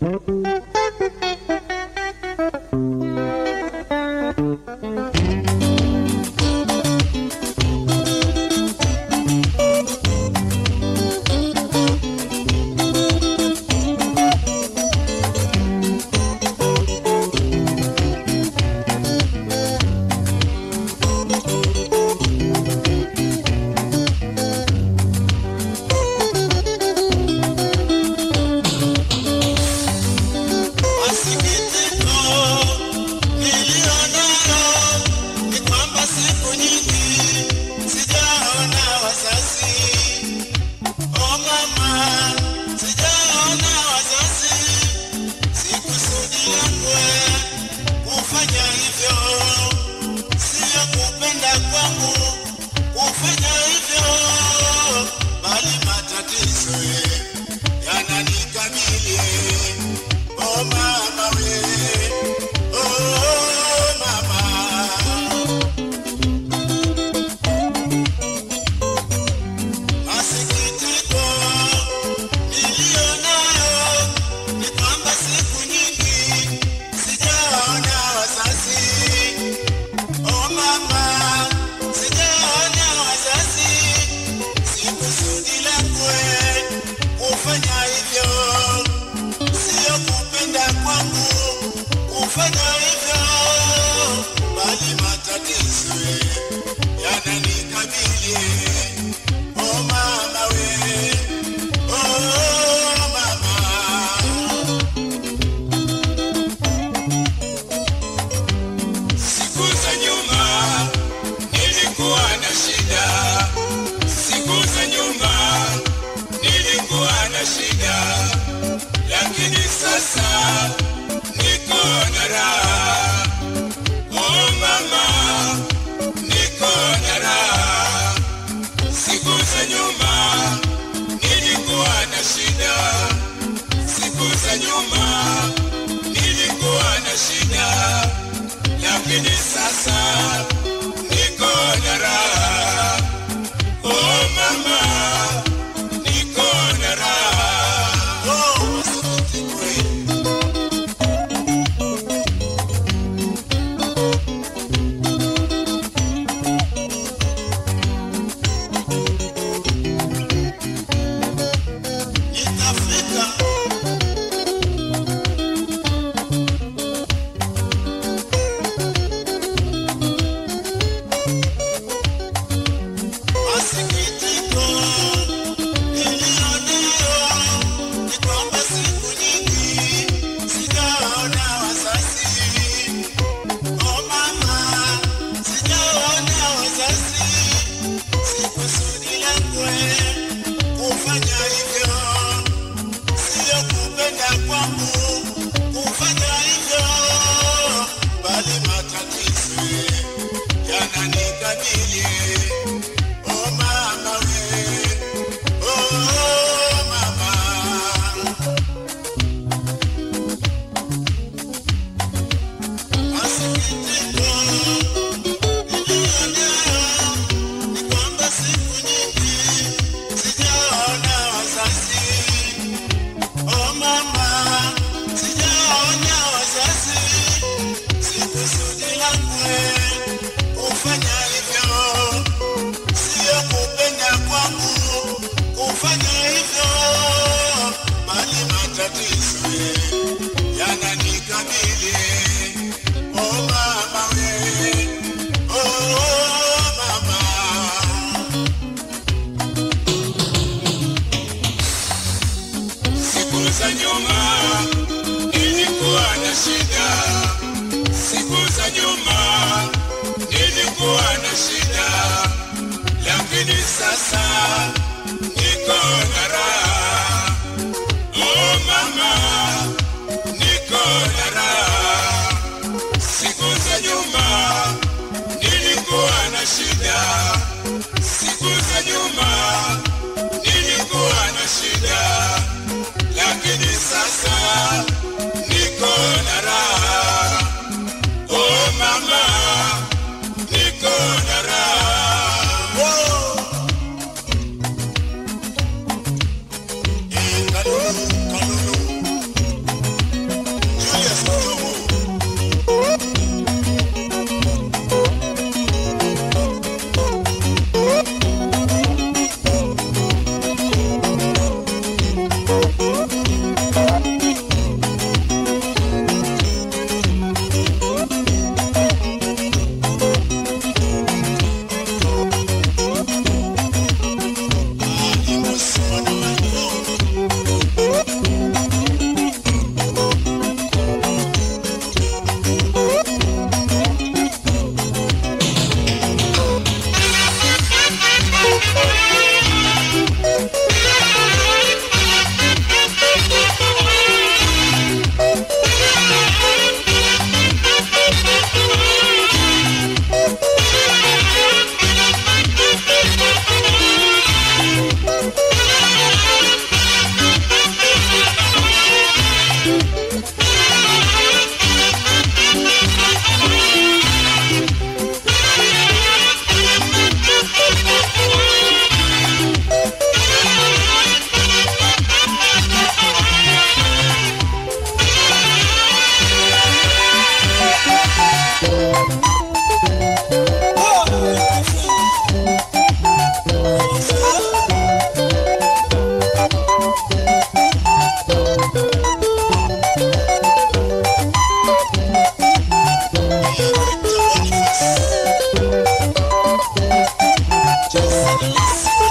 Música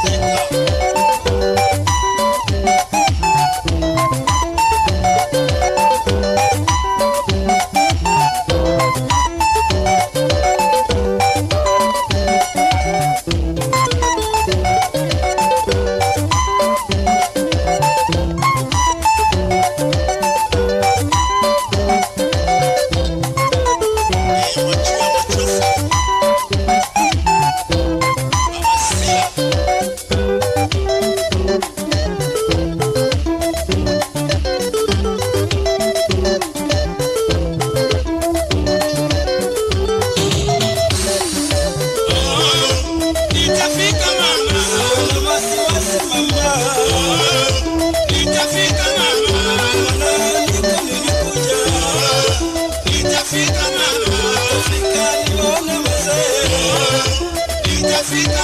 Step up. Africa, Africa, you know, never say, Africa.